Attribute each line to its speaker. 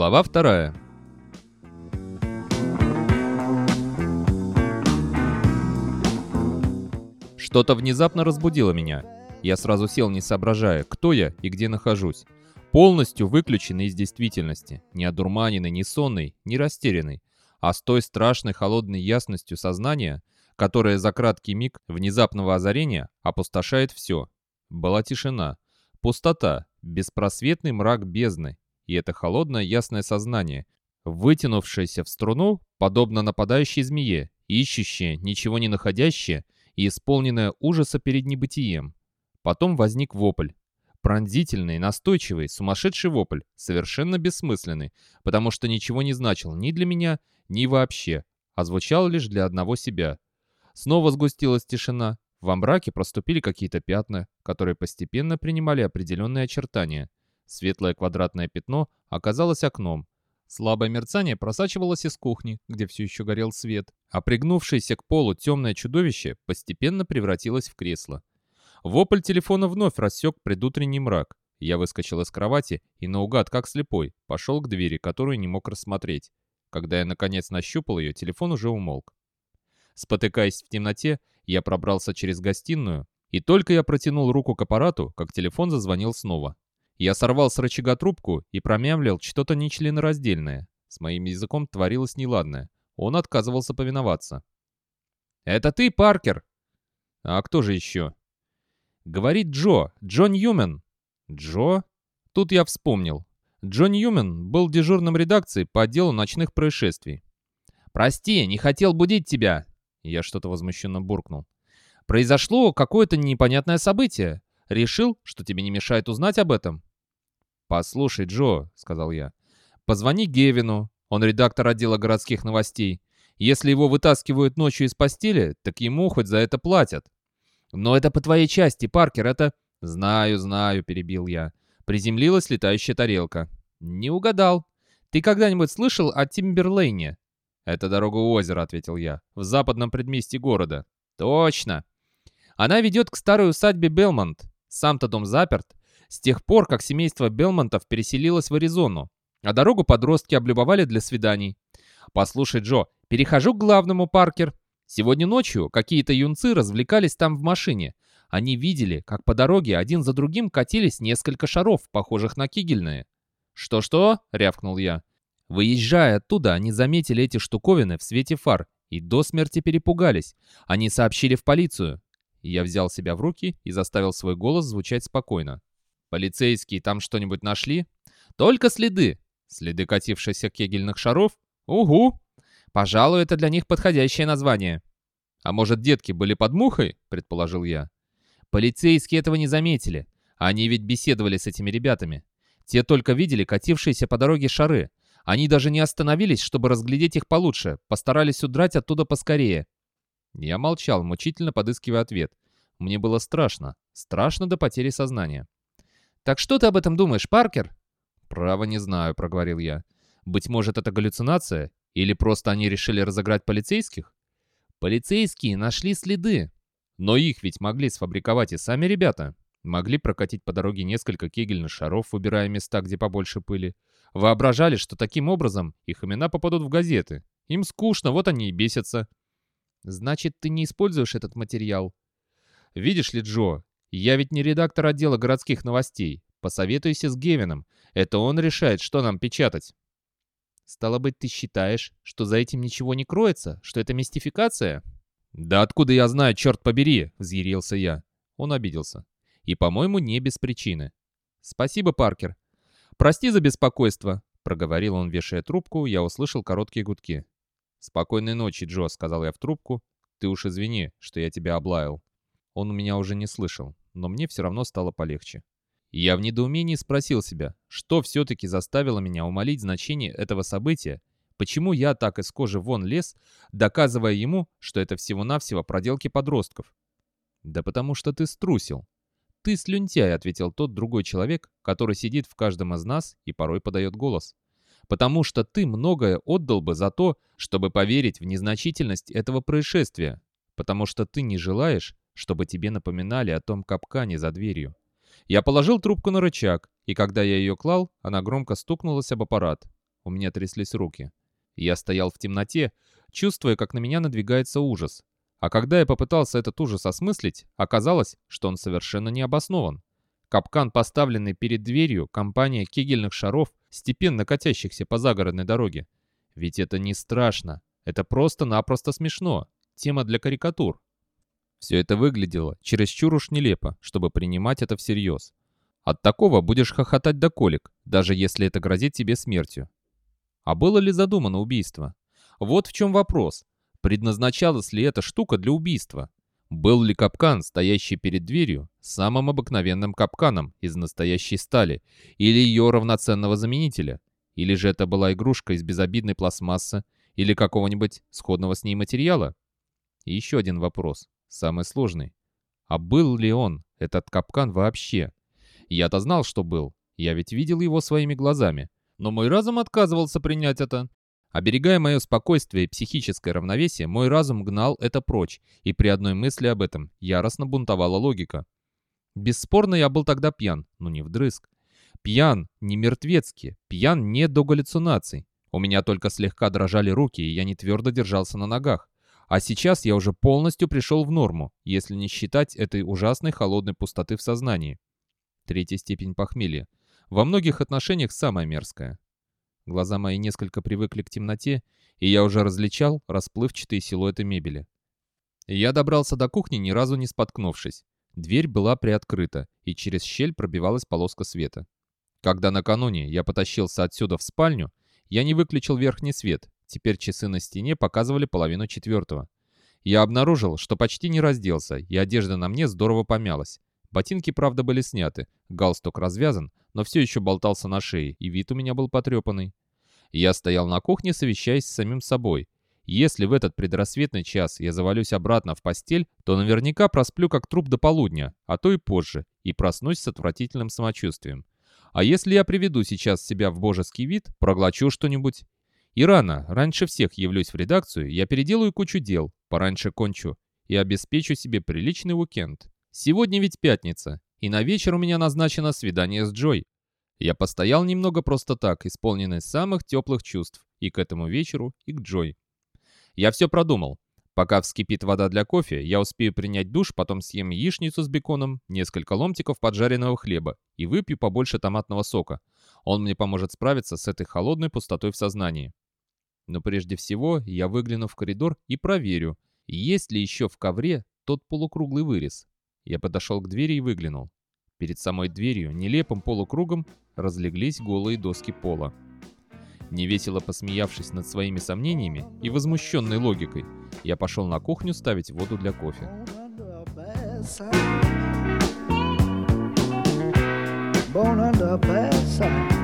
Speaker 1: Глава вторая. Что-то внезапно разбудило меня. Я сразу сел, не соображая, кто я и где нахожусь. Полностью выключенный из действительности, не одурманенный, не сонный, не растерянный, а с той страшной холодной ясностью сознания, которая за краткий миг внезапного озарения опустошает все. Была тишина, пустота, беспросветный мрак бездны, и это холодное ясное сознание, вытянувшееся в струну, подобно нападающей змее, ищущее, ничего не находящее и исполненное ужаса перед небытием. Потом возник вопль. Пронзительный, настойчивый, сумасшедший вопль, совершенно бессмысленный, потому что ничего не значил ни для меня, ни вообще, а звучал лишь для одного себя. Снова сгустилась тишина, во мраке проступили какие-то пятна, которые постепенно принимали определенные очертания. Светлое квадратное пятно оказалось окном. Слабое мерцание просачивалось из кухни, где все еще горел свет, а пригнувшееся к полу темное чудовище постепенно превратилось в кресло. Вопль телефона вновь рассек предутренний мрак. Я выскочил из кровати и наугад, как слепой, пошел к двери, которую не мог рассмотреть. Когда я наконец нащупал ее, телефон уже умолк. Спотыкаясь в темноте, я пробрался через гостиную, и только я протянул руку к аппарату, как телефон зазвонил снова. Я сорвал с рычага трубку и промямлил что-то нечленораздельное. С моим языком творилось неладное. Он отказывался повиноваться. «Это ты, Паркер?» «А кто же еще?» «Говорит Джо, Джо Ньюмен». «Джо?» Тут я вспомнил. Джо Ньюмен был дежурным редакции по отделу ночных происшествий. «Прости, не хотел будить тебя!» Я что-то возмущенно буркнул. «Произошло какое-то непонятное событие. Решил, что тебе не мешает узнать об этом?» «Послушай, Джо», — сказал я, — «позвони Гевину, он редактор отдела городских новостей. Если его вытаскивают ночью из постели, так ему хоть за это платят». «Но это по твоей части, Паркер, это...» «Знаю, знаю», — перебил я. Приземлилась летающая тарелка. «Не угадал. Ты когда-нибудь слышал о Тимберлейне?» «Это дорога у озера», — ответил я, — «в западном предместье города». «Точно. Она ведет к старой усадьбе Белмонт. Сам-то дом заперт. С тех пор, как семейство Белмонтов переселилось в Аризону, а дорогу подростки облюбовали для свиданий. Послушай, Джо, перехожу к главному, Паркер. Сегодня ночью какие-то юнцы развлекались там в машине. Они видели, как по дороге один за другим катились несколько шаров, похожих на кигельные. «Что-что?» — рявкнул я. Выезжая оттуда, они заметили эти штуковины в свете фар и до смерти перепугались. Они сообщили в полицию. Я взял себя в руки и заставил свой голос звучать спокойно. «Полицейские там что-нибудь нашли?» «Только следы». «Следы катившихся кегельных шаров?» «Угу». «Пожалуй, это для них подходящее название». «А может, детки были под мухой?» — предположил я. Полицейские этого не заметили. Они ведь беседовали с этими ребятами. Те только видели катившиеся по дороге шары, они даже не остановились, чтобы разглядеть их получше, постарались удрать оттуда поскорее. Я молчал, мучительно подыскивая ответ. Мне было страшно. Страшно до потери сознания. «Так что ты об этом думаешь, Паркер?» «Право не знаю», — проговорил я. «Быть может, это галлюцинация? Или просто они решили разыграть полицейских?» «Полицейские нашли следы. Но их ведь могли сфабриковать и сами ребята. Могли прокатить по дороге несколько кегельных шаров, выбирая места, где побольше пыли. Воображали, что таким образом их имена попадут в газеты. Им скучно, вот они и бесятся. Значит, ты не используешь этот материал? Видишь ли, Джо, я ведь не редактор отдела городских новостей. Посоветуйся с Гевином. Это он решает, что нам печатать. Стало быть, ты считаешь, что за этим ничего не кроется? Что это мистификация? Да откуда я знаю, черт побери, взъярился я. Он обиделся. И, по-моему, не без причины. Спасибо, Паркер. «Прости за беспокойство», — проговорил он, вешая трубку, я услышал короткие гудки. «Спокойной ночи, Джо», — сказал я в трубку. «Ты уж извини, что я тебя облаял». Он меня уже не слышал, но мне все равно стало полегче. Я в недоумении спросил себя, что все-таки заставило меня умолить значение этого события, почему я так из кожи вон лез, доказывая ему, что это всего-навсего проделки подростков. Да потому что ты струсил. «Ты слюнтяй», — ответил тот другой человек, который сидит в каждом из нас и порой подает голос. «Потому что ты многое отдал бы за то, чтобы поверить в незначительность этого происшествия. Потому что ты не желаешь, чтобы тебе напоминали о том капкане за дверью». Я положил трубку на рычаг, и когда я ее клал, она громко стукнулась об аппарат. У меня тряслись руки. Я стоял в темноте, чувствуя, как на меня надвигается ужас. А когда я попытался этот ужас осмыслить, оказалось, что он совершенно не обоснован. Капкан, поставленный перед дверью, компания кегельных шаров, степенно катящихся по загородной дороге. Ведь это не страшно, это просто-напросто смешно. Тема для карикатур. Все это выглядело чересчур уж нелепо, чтобы принимать это всерьез. От такого будешь хохотать до колик, даже если это грозит тебе смертью. А было ли задумано убийство? Вот в чем вопрос. Предназначалась ли эта штука для убийства? Был ли капкан, стоящий перед дверью, самым обыкновенным капканом из настоящей стали, или ее равноценного заменителя? Или же это была игрушка из безобидной пластмассы или какого-нибудь сходного с ней материала? И еще один вопрос, самый сложный. А был ли он, этот капкан вообще? Я-то знал, что был, я ведь видел его своими глазами. Но мой разум отказывался принять это. Оберегая мое спокойствие и психическое равновесие, мой разум гнал это прочь, и при одной мысли об этом яростно бунтовала логика. Бесспорно, я был тогда пьян, но не вдрызг. Пьян не мертвецки, пьян не до галлюцинаций. У меня только слегка дрожали руки, и я не твердо держался на ногах. А сейчас я уже полностью пришел в норму, если не считать этой ужасной холодной пустоты в сознании. Третья степень похмелья. Во многих отношениях самая мерзкая. Глаза мои несколько привыкли к темноте, и я уже различал расплывчатые силуэты мебели. Я добрался до кухни, ни разу не споткнувшись. Дверь была приоткрыта, и через щель пробивалась полоска света. Когда накануне я потащился отсюда в спальню, я не выключил верхний свет, теперь часы на стене показывали половину четвертого. Я обнаружил, что почти не разделся, и одежда на мне здорово помялась. Ботинки, правда, были сняты, галстук развязан, но все еще болтался на шее, и вид у меня был потрепанный. Я стоял на кухне, совещаясь с самим собой. Если в этот предрассветный час я завалюсь обратно в постель, то наверняка просплю как труп до полудня, а то и позже, и проснусь с отвратительным самочувствием. А если я приведу сейчас себя в божеский вид, проглочу что-нибудь? И рано, раньше всех явлюсь в редакцию, я переделаю кучу дел, пораньше кончу, и обеспечу себе приличный уикенд. Сегодня ведь пятница, и на вечер у меня назначено свидание с Джой. Я постоял немного просто так, исполненный самых теплых чувств, и к этому вечеру, и к Джой. Я все продумал. Пока вскипит вода для кофе, я успею принять душ, потом съем яичницу с беконом, несколько ломтиков поджаренного хлеба и выпью побольше томатного сока. Он мне поможет справиться с этой холодной пустотой в сознании. Но прежде всего я выгляну в коридор и проверю, есть ли еще в ковре тот полукруглый вырез. Я подошел к двери и выглянул. Перед самой дверью, нелепым полукругом, разлеглись голые доски пола. Невесело посмеявшись над своими сомнениями и возмущенной логикой, я пошел на кухню ставить воду для кофе. Born under bad sign.